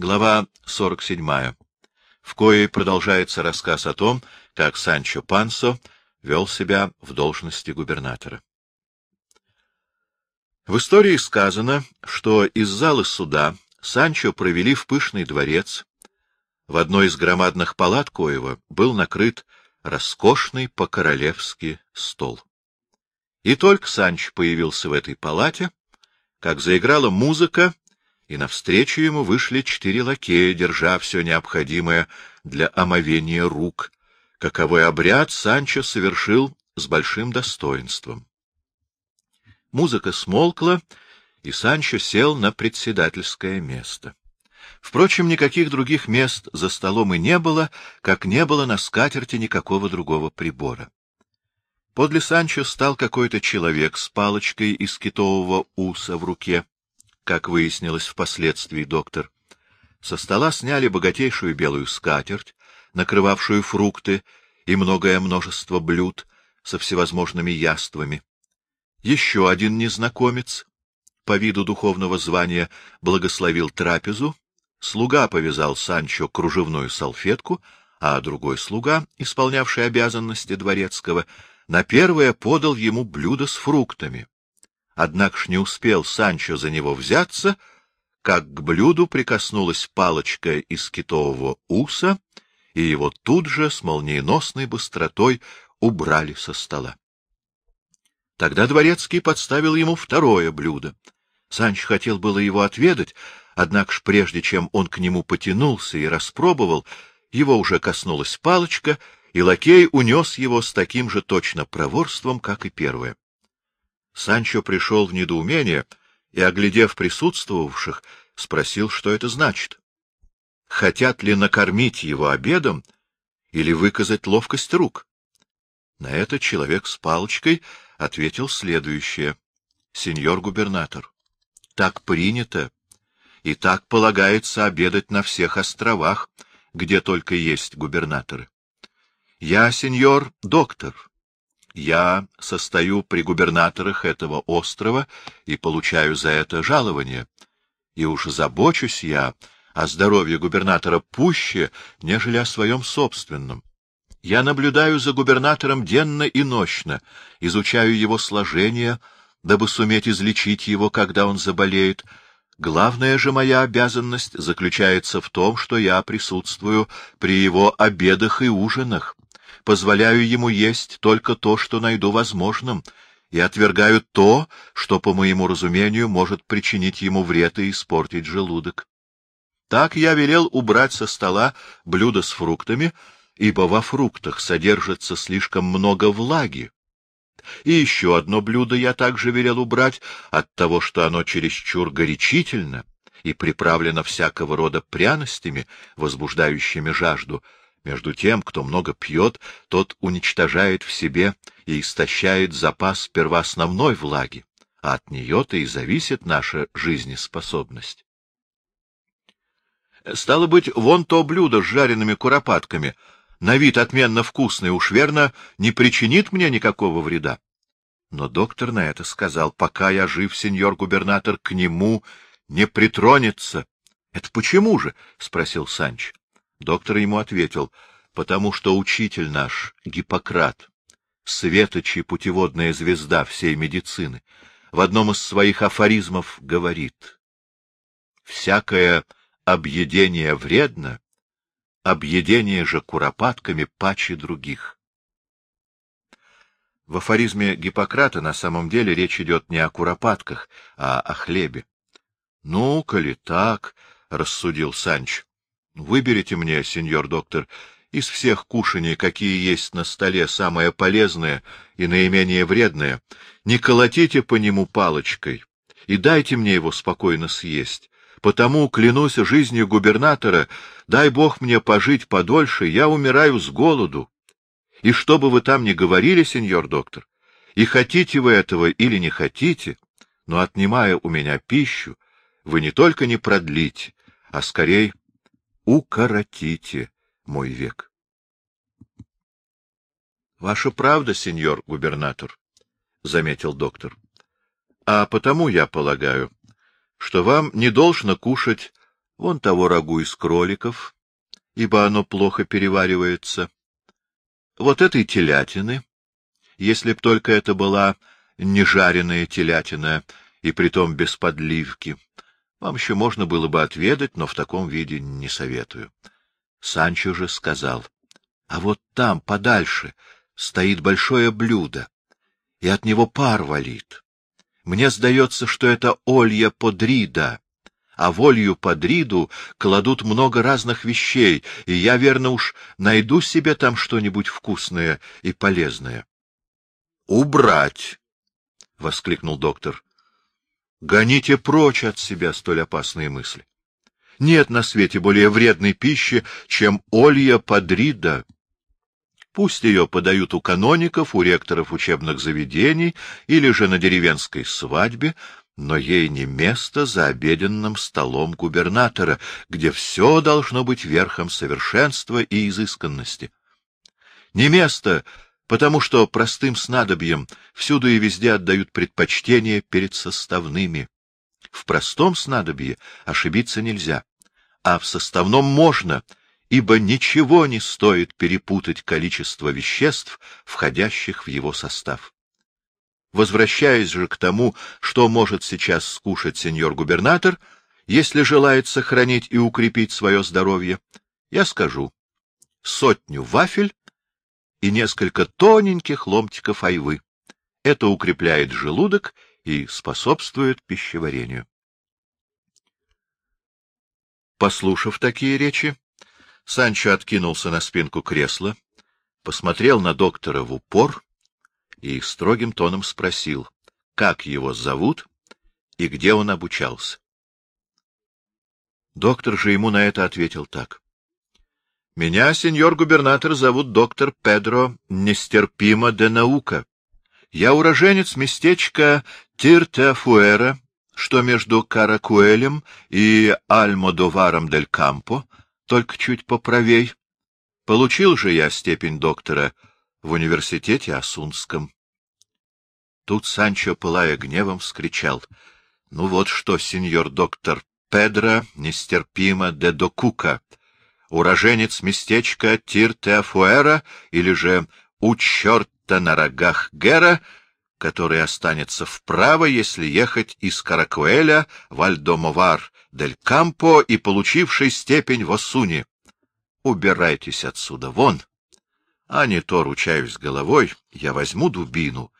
Глава 47, в коей продолжается рассказ о том, как Санчо Пансо вел себя в должности губернатора. В истории сказано, что из зала суда Санчо провели в пышный дворец. В одной из громадных палат коего был накрыт роскошный по-королевски стол. И только Санч появился в этой палате, как заиграла музыка, и навстречу ему вышли четыре лакея, держа все необходимое для омовения рук. Каковой обряд Санчо совершил с большим достоинством. Музыка смолкла, и Санчо сел на председательское место. Впрочем, никаких других мест за столом и не было, как не было на скатерти никакого другого прибора. Подле Санчо стал какой-то человек с палочкой из китового уса в руке, как выяснилось впоследствии доктор. Со стола сняли богатейшую белую скатерть, накрывавшую фрукты и многое множество блюд со всевозможными яствами. Еще один незнакомец, по виду духовного звания, благословил трапезу Слуга повязал Санчо кружевную салфетку, а другой слуга, исполнявший обязанности дворецкого, на первое подал ему блюдо с фруктами. Однако ж не успел Санчо за него взяться, как к блюду прикоснулась палочка из китового уса, и его тут же с молниеносной быстротой убрали со стола. Тогда дворецкий подставил ему второе блюдо. Санч хотел было его отведать, Однако ж прежде чем он к нему потянулся и распробовал, его уже коснулась палочка, и лакей унес его с таким же точно проворством, как и первое. Санчо пришел в недоумение и, оглядев присутствовавших, спросил, что это значит. Хотят ли накормить его обедом или выказать ловкость рук? На это человек с палочкой ответил следующее. — Сеньор губернатор, так принято и так полагается обедать на всех островах, где только есть губернаторы. Я, сеньор, доктор. Я состою при губернаторах этого острова и получаю за это жалование. И уж забочусь я о здоровье губернатора пуще, нежели о своем собственном. Я наблюдаю за губернатором денно и нощно, изучаю его сложение, дабы суметь излечить его, когда он заболеет, Главная же моя обязанность заключается в том, что я присутствую при его обедах и ужинах, позволяю ему есть только то, что найду возможным, и отвергаю то, что, по моему разумению, может причинить ему вред и испортить желудок. Так я велел убрать со стола блюдо с фруктами, ибо во фруктах содержится слишком много влаги, и еще одно блюдо я также велел убрать от того, что оно чересчур горячительно и приправлено всякого рода пряностями, возбуждающими жажду. Между тем, кто много пьет, тот уничтожает в себе и истощает запас сперва основной влаги, а от нее-то и зависит наша жизнеспособность. Стало быть, вон то блюдо с жареными куропатками — на вид отменно вкусный, уж верно, не причинит мне никакого вреда. Но доктор на это сказал, пока я жив, сеньор губернатор, к нему не притронется. — Это почему же? — спросил Санч. Доктор ему ответил, — потому что учитель наш, Гиппократ, светочи путеводная звезда всей медицины, в одном из своих афоризмов говорит, «Всякое объедение вредно, объедение же куропатками паче других. В афоризме Гиппократа на самом деле речь идет не о куропатках, а о хлебе. — Ну, коли так, — рассудил Санч, — выберите мне, сеньор доктор, из всех кушаний, какие есть на столе, самое полезное и наименее вредное, не колотите по нему палочкой и дайте мне его спокойно съесть, Потому, клянусь жизнью губернатора, дай бог мне пожить подольше, я умираю с голоду. И что бы вы там ни говорили, сеньор доктор, и хотите вы этого или не хотите, но, отнимая у меня пищу, вы не только не продлите, а скорее укоротите мой век. — Ваша правда, сеньор губернатор, — заметил доктор. — А потому, я полагаю, что вам не должно кушать вон того рагу из кроликов, ибо оно плохо переваривается, вот этой телятины, если б только это была нежареная телятина, и притом без подливки. Вам еще можно было бы отведать, но в таком виде не советую. Санчо же сказал, — А вот там, подальше, стоит большое блюдо, и от него пар валит. Мне сдается, что это Олья Подрида, а в Олью Подриду кладут много разных вещей, и я, верно уж, найду себе там что-нибудь вкусное и полезное. — Убрать! — воскликнул доктор. — Гоните прочь от себя столь опасные мысли. Нет на свете более вредной пищи, чем Олья Подрида. Пусть ее подают у каноников, у ректоров учебных заведений или же на деревенской свадьбе, но ей не место за обеденным столом губернатора, где все должно быть верхом совершенства и изысканности. Не место, потому что простым снадобьем всюду и везде отдают предпочтение перед составными. В простом снадобье ошибиться нельзя, а в составном можно — ибо ничего не стоит перепутать количество веществ, входящих в его состав. Возвращаясь же к тому, что может сейчас скушать сеньор-губернатор, если желает сохранить и укрепить свое здоровье, я скажу сотню вафель и несколько тоненьких ломтиков айвы. Это укрепляет желудок и способствует пищеварению. Послушав такие речи, Санчо откинулся на спинку кресла, посмотрел на доктора в упор и строгим тоном спросил, как его зовут и где он обучался. Доктор же ему на это ответил так. — Меня, сеньор губернатор, зовут доктор Педро Нестерпимо де Наука. Я уроженец местечка Тиртеафуэра, что между Каракуэлем и Альмодоваром дель Кампо, только чуть поправей. Получил же я степень доктора в университете Асунском. Тут Санчо, пылая гневом, вскричал. — Ну вот что, сеньор доктор Педро нестерпимо де Докука, уроженец местечка Тир-Теафуэра или же у черта на рогах Гера, который останется вправо, если ехать из Каракуэля в Альдомовар дель Кампо и получивший степень в Осуне. Убирайтесь отсюда вон, а не то, ручаюсь головой, я возьму дубину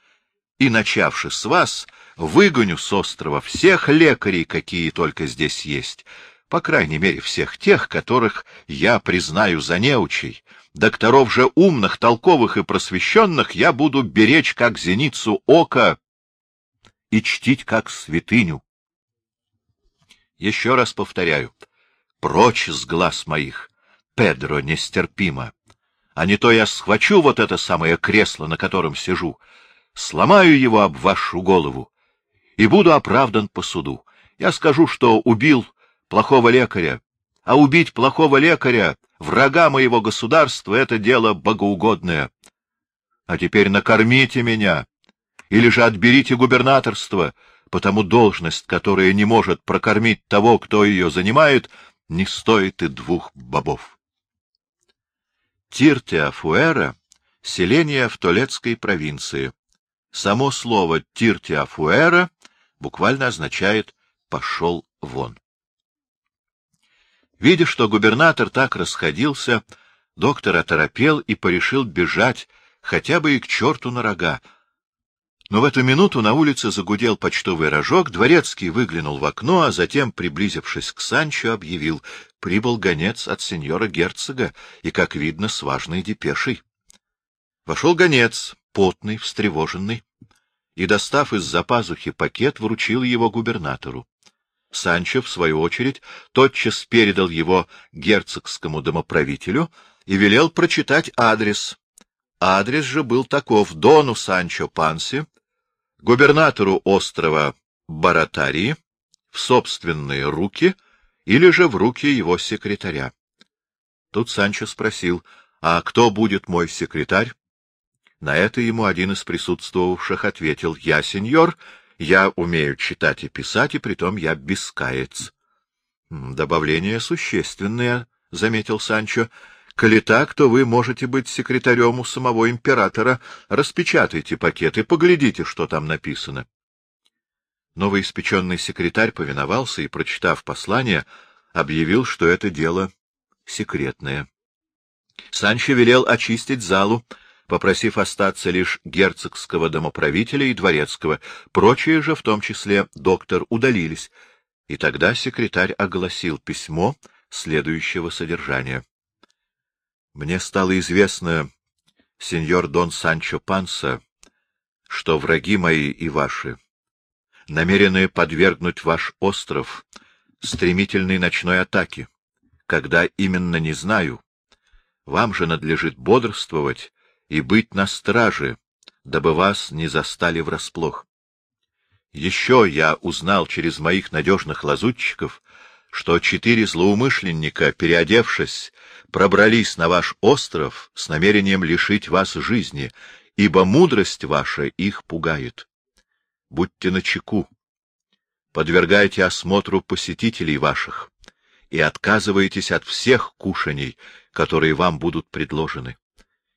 и, начавши с вас, выгоню с острова всех лекарей, какие только здесь есть, по крайней мере, всех тех, которых я признаю за неучей. Докторов же умных, толковых и просвещенных я буду беречь как зеницу ока и чтить как святыню. Еще раз повторяю, прочь с глаз моих, Педро нестерпимо, а не то я схвачу вот это самое кресло, на котором сижу, сломаю его об вашу голову и буду оправдан по суду. Я скажу, что убил плохого лекаря, а убить плохого лекаря, врага моего государства, — это дело богоугодное. А теперь накормите меня, или же отберите губернаторство, потому должность, которая не может прокормить того, кто ее занимает, не стоит и двух бобов. Тиртеафуэра — селение в Толецкой провинции. Само слово Тиртеафуэра буквально означает «пошел вон». Видя, что губернатор так расходился, доктор оторопел и порешил бежать хотя бы и к черту на рога, но в эту минуту на улице загудел почтовый рожок, дворецкий выглянул в окно, а затем, приблизившись к Санчо, объявил — прибыл гонец от сеньора-герцога и, как видно, с важной депешей. Вошел гонец, потный, встревоженный, и, достав из-за пазухи пакет, вручил его губернатору. Санчо, в свою очередь, тотчас передал его герцогскому домоправителю и велел прочитать адрес. Адрес же был таков — Дону Санчо Панси, губернатору острова Баратарии в собственные руки или же в руки его секретаря. Тут Санчо спросил, а кто будет мой секретарь? На это ему один из присутствовавших ответил, я, сеньор, я умею читать и писать, и притом я бескаец. — Добавление существенное, — заметил Санчо. — Коли так, то вы можете быть секретарем у самого императора. Распечатайте пакет и поглядите, что там написано. Новоиспеченный секретарь повиновался и, прочитав послание, объявил, что это дело секретное. Санчо велел очистить залу, попросив остаться лишь герцогского домоправителя и дворецкого. Прочие же, в том числе доктор, удалились, и тогда секретарь огласил письмо следующего содержания. Мне стало известно, сеньор Дон Санчо Панса, что враги мои и ваши намерены подвергнуть ваш остров стремительной ночной атаке. Когда именно, не знаю. Вам же надлежит бодрствовать и быть на страже, дабы вас не застали врасплох. Еще я узнал через моих надежных лазутчиков, что четыре злоумышленника, переодевшись, пробрались на ваш остров с намерением лишить вас жизни, ибо мудрость ваша их пугает. Будьте начеку, подвергайте осмотру посетителей ваших и отказывайтесь от всех кушаний, которые вам будут предложены.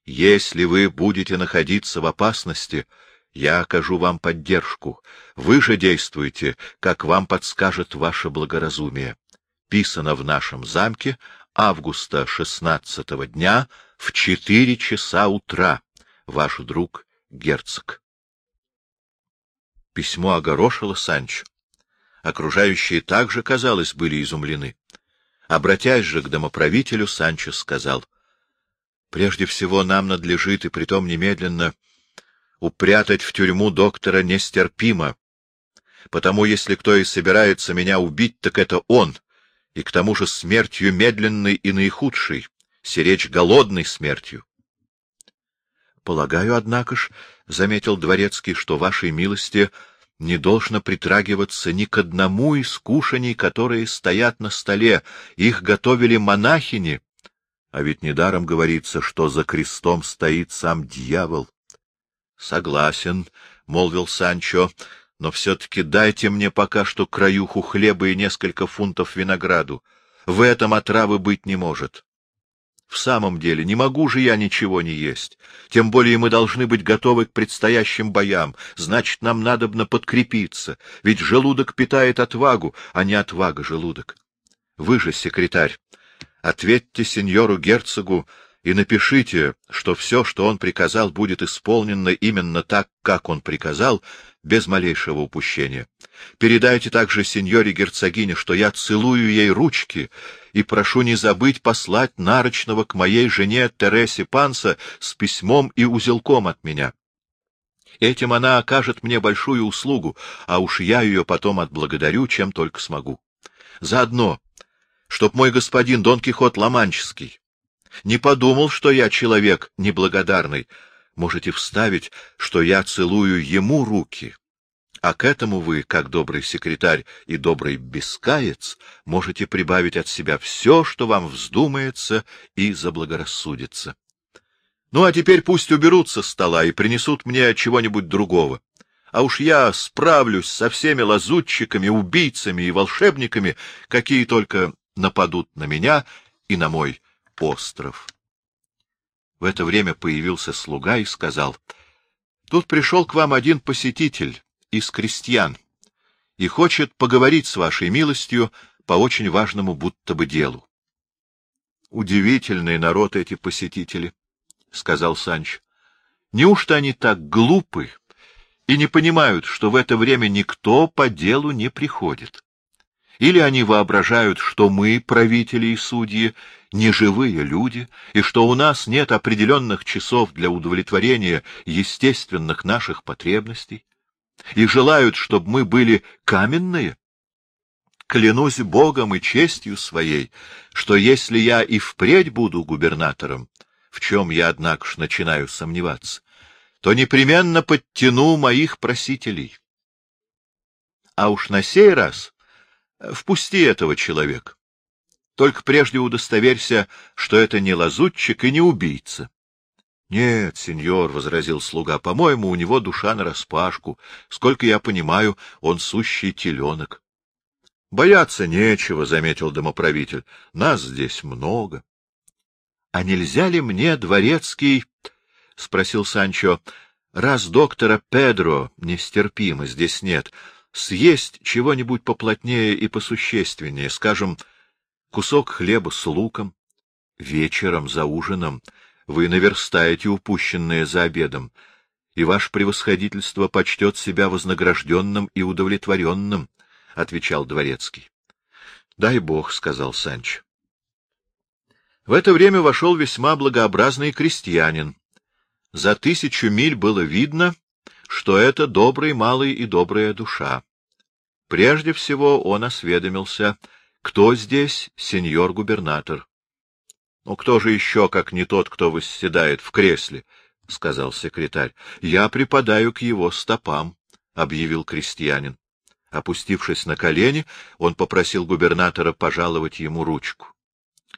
Если вы будете находиться в опасности, я окажу вам поддержку. Вы же действуйте, как вам подскажет ваше благоразумие. Писано в нашем замке августа шестнадцатого дня в четыре часа утра. Ваш друг герцог. Письмо огорошило Санчо. Окружающие также, казалось, были изумлены. Обратясь же к домоправителю, Санчо сказал — Прежде всего нам надлежит, и притом немедленно, упрятать в тюрьму доктора нестерпимо, потому если кто и собирается меня убить, так это он, и к тому же смертью медленной и наихудшей, сиречь голодной смертью. — Полагаю, однако ж, — заметил дворецкий, — что вашей милости не должно притрагиваться ни к одному из кушаний, которые стоят на столе. Их готовили монахини, а ведь недаром говорится, что за крестом стоит сам дьявол. — Согласен, — молвил Санчо, — но все-таки дайте мне пока что краюху хлеба и несколько фунтов винограду. В этом отравы быть не может. В самом деле, не могу же я ничего не есть. Тем более мы должны быть готовы к предстоящим боям. Значит, нам надобно подкрепиться. Ведь желудок питает отвагу, а не отвага желудок. Вы же, секретарь, Ответьте сеньору-герцогу и напишите, что все, что он приказал, будет исполнено именно так, как он приказал, без малейшего упущения. Передайте также сеньоре-герцогине, что я целую ей ручки и прошу не забыть послать нарочного к моей жене Тересе Панса с письмом и узелком от меня. Этим она окажет мне большую услугу, а уж я ее потом отблагодарю, чем только смогу. Заодно чтоб мой господин Дон Кихот Ломанческий не подумал, что я человек неблагодарный. Можете вставить, что я целую ему руки. А к этому вы, как добрый секретарь и добрый бескаец, можете прибавить от себя все, что вам вздумается и заблагорассудится. Ну, а теперь пусть уберут со стола и принесут мне чего-нибудь другого. А уж я справлюсь со всеми лазутчиками, убийцами и волшебниками, какие только нападут на меня и на мой остров. В это время появился слуга и сказал, — Тут пришел к вам один посетитель из крестьян и хочет поговорить с вашей милостью по очень важному будто бы делу. — Удивительный народ эти посетители, — сказал Санч. — Неужто они так глупы и не понимают, что в это время никто по делу не приходит? Или они воображают, что мы, правители и судьи, не живые люди, и что у нас нет определенных часов для удовлетворения естественных наших потребностей, и желают, чтобы мы были каменные? Клянусь Богом и честью своей, что если я и впредь буду губернатором, в чем я, однако ж, начинаю сомневаться, то непременно подтяну моих просителей. А уж на сей раз Впусти этого человека. Только прежде удостоверься, что это не лазутчик и не убийца. — Нет, сеньор, — возразил слуга, — по-моему, у него душа нараспашку. Сколько я понимаю, он сущий теленок. — Бояться нечего, — заметил домоправитель. — Нас здесь много. — А нельзя ли мне, дворецкий, — спросил Санчо, — раз доктора Педро нестерпимо здесь нет, съесть чего-нибудь поплотнее и посущественнее, скажем, кусок хлеба с луком, вечером за ужином вы наверстаете упущенное за обедом, и ваше превосходительство почтет себя вознагражденным и удовлетворенным, — отвечал дворецкий. — Дай бог, — сказал Санч. В это время вошел весьма благообразный крестьянин. За тысячу миль было видно, что это добрый малый и добрая душа. Прежде всего он осведомился, кто здесь сеньор-губернатор. — Ну, кто же еще, как не тот, кто восседает в кресле? — сказал секретарь. — Я припадаю к его стопам, — объявил крестьянин. Опустившись на колени, он попросил губернатора пожаловать ему ручку.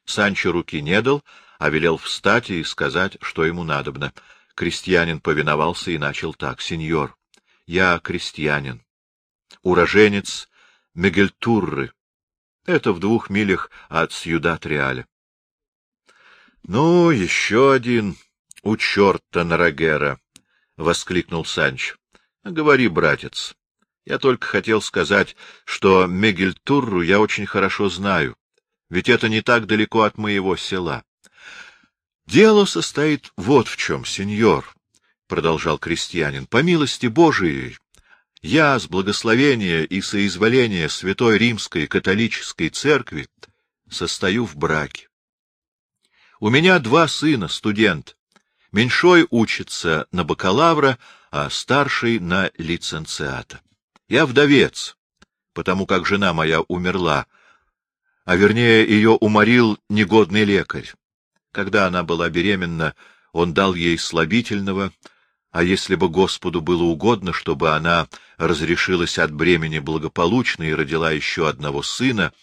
Санчо руки не дал, а велел встать и сказать, что ему надобно. Крестьянин повиновался и начал так. — Сеньор, я крестьянин, уроженец Мегельтурры. Это в двух милях от Сьюдат-Реаля. — Ну, еще один у черта Нарагера! — воскликнул Санч. — Говори, братец. Я только хотел сказать, что Мегельтурру я очень хорошо знаю, ведь это не так далеко от моего села. — Дело состоит вот в чем, сеньор, — продолжал крестьянин. — По милости Божией, я с благословения и соизволения Святой Римской католической церкви состою в браке. У меня два сына, студент. Меньшой учится на бакалавра, а старший — на лиценциата. Я вдовец, потому как жена моя умерла, а вернее ее уморил негодный лекарь. Когда она была беременна, он дал ей слабительного, а если бы Господу было угодно, чтобы она разрешилась от бремени благополучно и родила еще одного сына,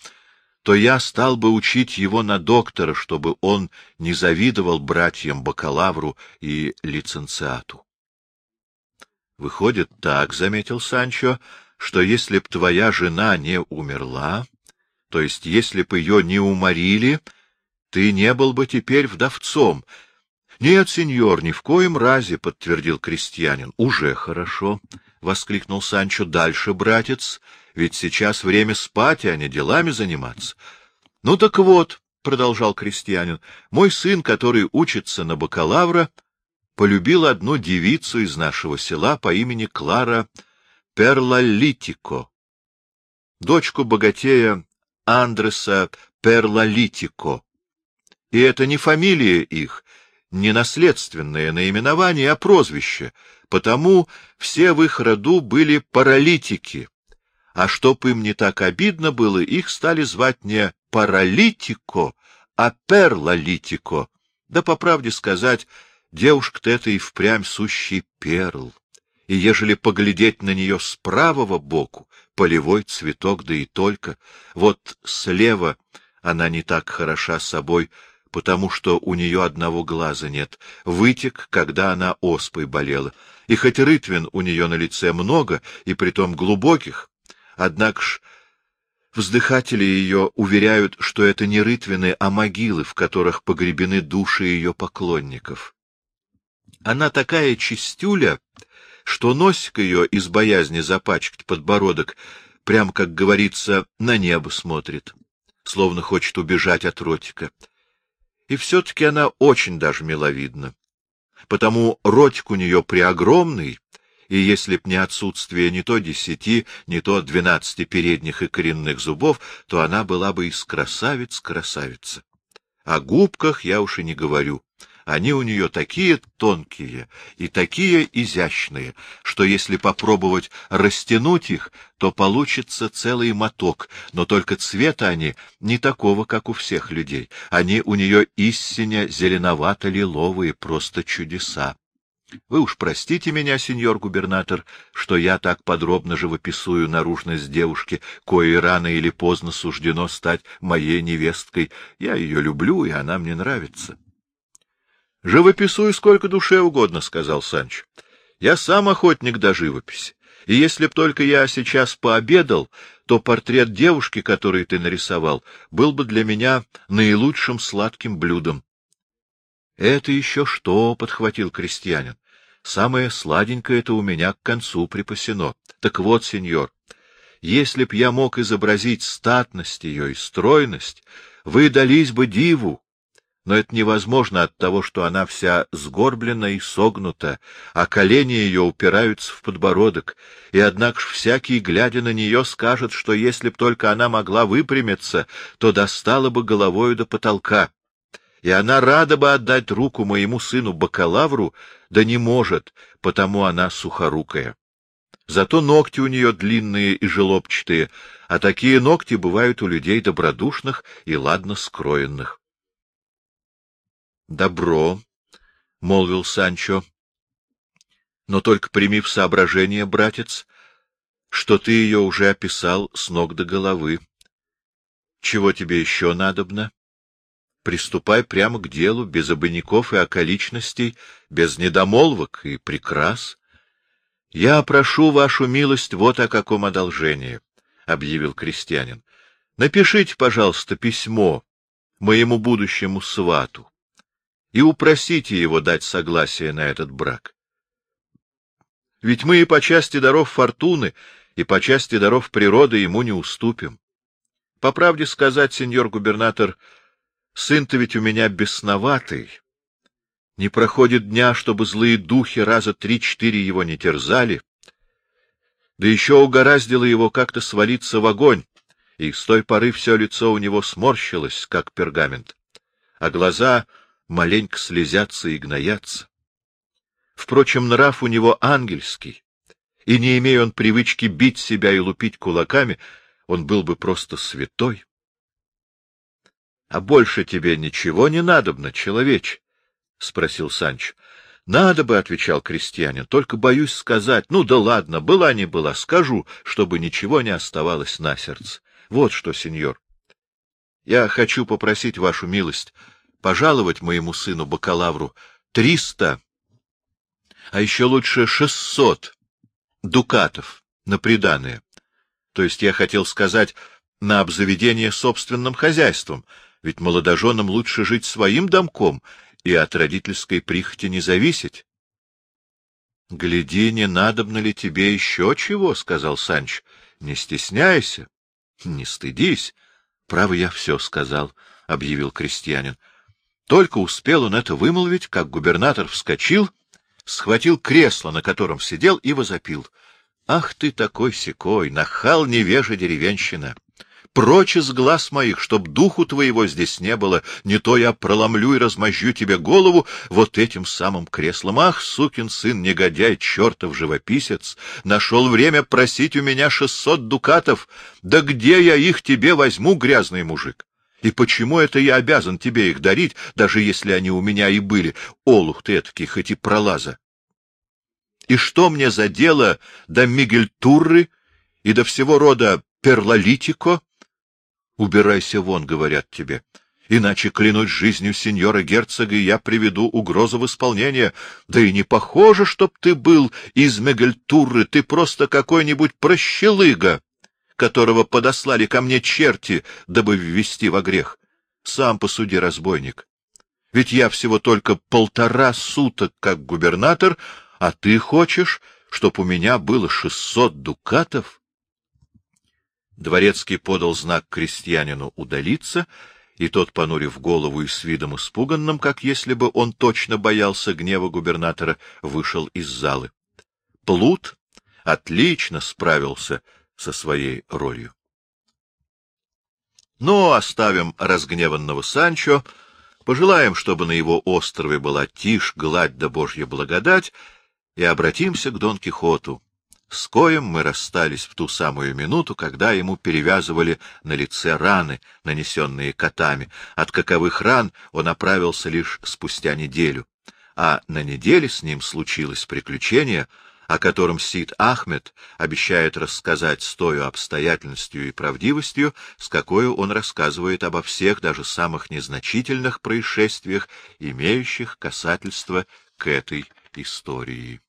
то я стал бы учить его на доктора, чтобы он не завидовал братьям-бакалавру и лиценциату. Выходит так, — заметил Санчо, — что если б твоя жена не умерла, то есть если б ее не уморили, ты не был бы теперь вдовцом. — Нет, сеньор, ни в коем разе, — подтвердил крестьянин. — Уже хорошо, — воскликнул Санчо. — Дальше, братец, ведь сейчас время спать, а не делами заниматься. — Ну так вот, — продолжал крестьянин, — мой сын, который учится на бакалавра, — полюбил одну девицу из нашего села по имени Клара Перлалитико, дочку богатея Андреса Перлалитико. И это не фамилия их, не наследственное наименование, а прозвище, потому все в их роду были паралитики. А чтоб им не так обидно было, их стали звать не паралитико, а перлалитико. Да, по правде сказать, Девушка-то это и впрямь сущий перл, и ежели поглядеть на нее с правого боку, полевой цветок, да и только, вот слева она не так хороша собой, потому что у нее одного глаза нет, вытек, когда она оспой болела, и хоть рытвин у нее на лице много, и притом глубоких, однако ж Вздыхатели ее уверяют, что это не рытвины, а могилы, в которых погребены души ее поклонников. Она такая чистюля, что носик ее из боязни запачкать подбородок, прям, как говорится, на небо смотрит, словно хочет убежать от ротика. И все-таки она очень даже миловидна, потому ротик у нее преогромный, и если б не отсутствие не то десяти, не то двенадцати передних и коренных зубов, то она была бы из красавиц-красавица. О губках я уж и не говорю. Они у нее такие тонкие и такие изящные, что если попробовать растянуть их, то получится целый моток, но только цвета они не такого, как у всех людей. Они у нее истинно зеленовато-лиловые, просто чудеса. Вы уж простите меня, сеньор губернатор, что я так подробно живописую наружность девушки, коей рано или поздно суждено стать моей невесткой. Я ее люблю, и она мне нравится. — Живописуй сколько душе угодно, — сказал Санч. — Я сам охотник до живописи. И если б только я сейчас пообедал, то портрет девушки, который ты нарисовал, был бы для меня наилучшим сладким блюдом. — Это еще что? — подхватил крестьянин. — Самое сладенькое это у меня к концу припасено. Так вот, сеньор, если б я мог изобразить статность ее и стройность, вы дались бы диву, но это невозможно от того, что она вся сгорблена и согнута, а колени ее упираются в подбородок, и однако ж всякий, глядя на нее, скажет, что если б только она могла выпрямиться, то достала бы головою до потолка. И она рада бы отдать руку моему сыну-бакалавру, да не может, потому она сухорукая. Зато ногти у нее длинные и желобчатые, а такие ногти бывают у людей добродушных и ладно скроенных. — Добро, — молвил Санчо, — но только прими в соображение, братец, что ты ее уже описал с ног до головы. Чего тебе еще надобно? Приступай прямо к делу, без обиняков и околичностей, без недомолвок и прикрас. — Я прошу вашу милость вот о каком одолжении, — объявил крестьянин. — Напишите, пожалуйста, письмо моему будущему свату и упросите его дать согласие на этот брак. Ведь мы и по части даров фортуны, и по части даров природы ему не уступим. По правде сказать, сеньор губернатор, сын-то ведь у меня бесноватый, не проходит дня, чтобы злые духи раза три-четыре его не терзали. Да еще угораздило его как-то свалиться в огонь, и с той поры все лицо у него сморщилось, как пергамент, а глаза маленько слезятся и гноятся. Впрочем, нрав у него ангельский, и не имея он привычки бить себя и лупить кулаками, он был бы просто святой. — А больше тебе ничего не надобно, человече, — спросил Санч. — Надо бы, — отвечал крестьянин, — только боюсь сказать. Ну да ладно, была не была, скажу, чтобы ничего не оставалось на сердце. Вот что, сеньор. Я хочу попросить вашу милость пожаловать моему сыну бакалавру триста, а еще лучше шестьсот дукатов на приданое. То есть я хотел сказать на обзаведение собственным хозяйством, ведь молодоженам лучше жить своим домком и от родительской прихоти не зависеть. — Гляди, не надобно ли тебе еще чего, — сказал Санч. — Не стесняйся, не стыдись. — Право, я все сказал, — объявил крестьянин. Только успел он это вымолвить, как губернатор вскочил, схватил кресло, на котором сидел, и возопил. — Ах ты такой секой, нахал невежа деревенщина! Прочь из глаз моих, чтоб духу твоего здесь не было, не то я проломлю и размозжу тебе голову вот этим самым креслом. Ах, сукин сын, негодяй, чертов живописец, нашел время просить у меня шестьсот дукатов. Да где я их тебе возьму, грязный мужик? И почему это я обязан тебе их дарить, даже если они у меня и были? Олух ты этакий, хоть и пролаза. И что мне за дело до Мигельтурры и до всего рода перлолитико? Убирайся вон, говорят тебе. Иначе, клянусь жизнью сеньора герцога, я приведу угрозу в исполнение. Да и не похоже, чтоб ты был из Мегальтуры, ты просто какой-нибудь прощелыга, которого подослали ко мне черти, дабы ввести во грех. Сам посуди, разбойник. Ведь я всего только полтора суток как губернатор, а ты хочешь, чтоб у меня было шестьсот дукатов? Дворецкий подал знак крестьянину удалиться, и тот, понурив голову и с видом испуганным, как если бы он точно боялся гнева губернатора, вышел из залы. Плут отлично справился со своей ролью. Но оставим разгневанного Санчо, пожелаем, чтобы на его острове была тишь, гладь да божья благодать, и обратимся к Дон Кихоту с коем мы расстались в ту самую минуту, когда ему перевязывали на лице раны, нанесенные котами, от каковых ран он оправился лишь спустя неделю. А на неделе с ним случилось приключение, о котором Сид Ахмед обещает рассказать с той обстоятельностью и правдивостью, с какой он рассказывает обо всех, даже самых незначительных происшествиях, имеющих касательство к этой истории.